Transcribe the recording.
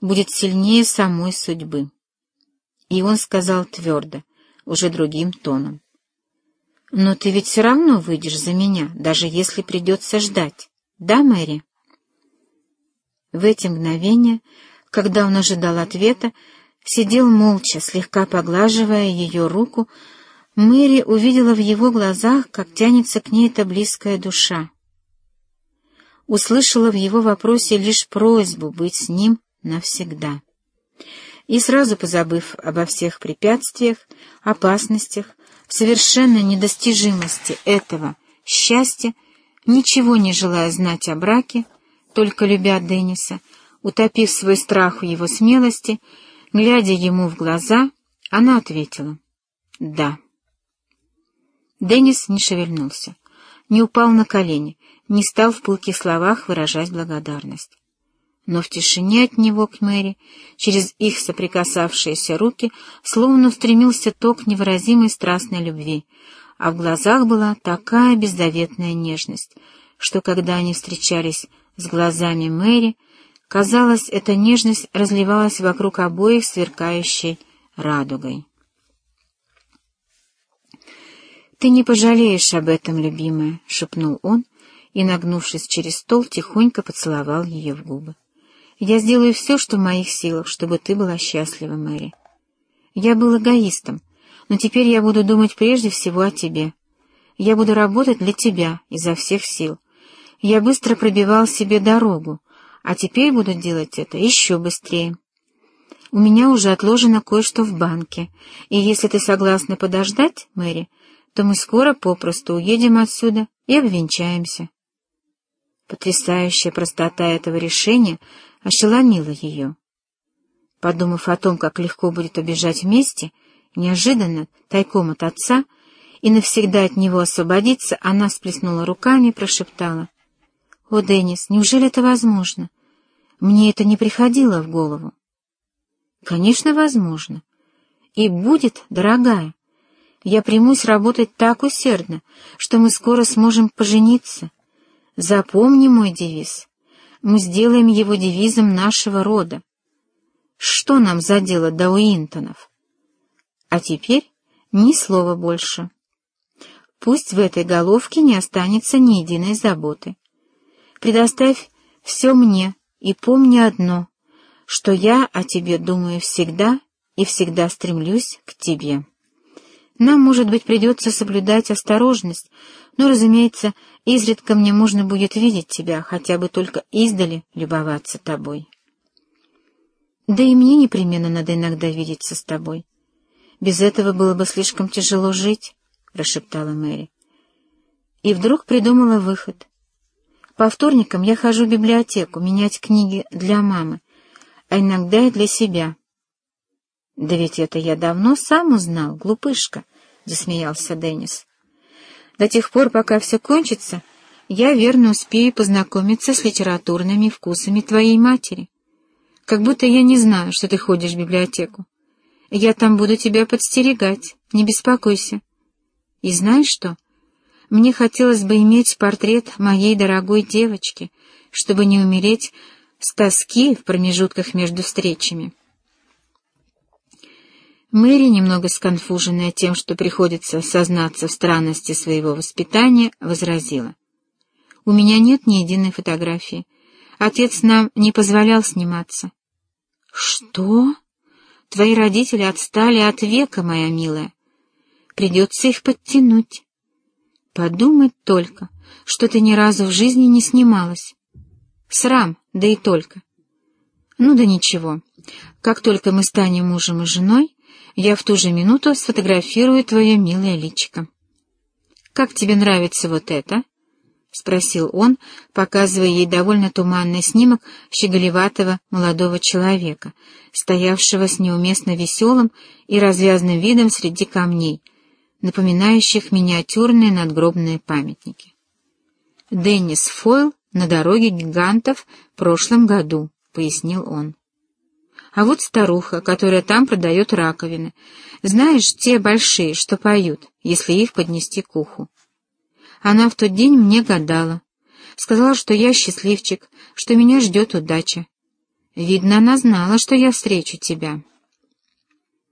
будет сильнее самой судьбы. И он сказал твердо, уже другим тоном. «Но ты ведь все равно выйдешь за меня, даже если придется ждать, да, Мэри?» В эти мгновения, когда он ожидал ответа, сидел молча, слегка поглаживая ее руку, Мэри увидела в его глазах, как тянется к ней эта близкая душа. Услышала в его вопросе лишь просьбу быть с ним навсегда. И сразу позабыв обо всех препятствиях, опасностях, совершенной недостижимости этого счастья, ничего не желая знать о браке, только любя Денниса, утопив свой страх в его смелости, глядя ему в глаза, она ответила «Да». Деннис не шевельнулся, не упал на колени, не стал в пылких словах выражать благодарность. Но в тишине от него к Мэри, через их соприкасавшиеся руки, словно устремился ток невыразимой страстной любви, а в глазах была такая беззаветная нежность, что когда они встречались с глазами Мэри, казалось, эта нежность разливалась вокруг обоих сверкающей радугой. «Ты не пожалеешь об этом, любимая», — шепнул он, и, нагнувшись через стол, тихонько поцеловал ее в губы. «Я сделаю все, что в моих силах, чтобы ты была счастлива, Мэри. Я был эгоистом, но теперь я буду думать прежде всего о тебе. Я буду работать для тебя изо всех сил, я быстро пробивал себе дорогу, а теперь буду делать это еще быстрее. У меня уже отложено кое-что в банке, и если ты согласна подождать, Мэри, то мы скоро попросту уедем отсюда и обвенчаемся. Потрясающая простота этого решения ошеломила ее. Подумав о том, как легко будет убежать вместе, неожиданно, тайком от отца, и навсегда от него освободиться, она сплеснула руками и прошептала — «О, Деннис, неужели это возможно? Мне это не приходило в голову». «Конечно, возможно. И будет, дорогая. Я примусь работать так усердно, что мы скоро сможем пожениться. Запомни мой девиз. Мы сделаем его девизом нашего рода. Что нам за дело до Уинтонов? А теперь ни слова больше. Пусть в этой головке не останется ни единой заботы. Предоставь все мне и помни одно, что я о тебе думаю всегда и всегда стремлюсь к тебе. Нам, может быть, придется соблюдать осторожность, но, разумеется, изредка мне можно будет видеть тебя, хотя бы только издали любоваться тобой. Да и мне непременно надо иногда видеться с тобой. Без этого было бы слишком тяжело жить, — прошептала Мэри. И вдруг придумала выход. По вторникам я хожу в библиотеку менять книги для мамы, а иногда и для себя. — Да ведь это я давно сам узнал, глупышка, — засмеялся Деннис. — До тех пор, пока все кончится, я верно успею познакомиться с литературными вкусами твоей матери. Как будто я не знаю, что ты ходишь в библиотеку. Я там буду тебя подстерегать, не беспокойся. И знаешь что? Мне хотелось бы иметь портрет моей дорогой девочки, чтобы не умереть с тоски в промежутках между встречами. Мэри, немного сконфуженная тем, что приходится сознаться в странности своего воспитания, возразила. «У меня нет ни единой фотографии. Отец нам не позволял сниматься». «Что? Твои родители отстали от века, моя милая. Придется их подтянуть». Подумать только, что ты ни разу в жизни не снималась. Срам, да и только. Ну да ничего. Как только мы станем мужем и женой, я в ту же минуту сфотографирую твое милое личико. «Как тебе нравится вот это?» — спросил он, показывая ей довольно туманный снимок щеголеватого молодого человека, стоявшего с неуместно веселым и развязным видом среди камней — напоминающих миниатюрные надгробные памятники. «Деннис Фойл на дороге гигантов в прошлом году», — пояснил он. «А вот старуха, которая там продает раковины. Знаешь, те большие, что поют, если их поднести к уху. Она в тот день мне гадала. Сказала, что я счастливчик, что меня ждет удача. Видно, она знала, что я встречу тебя.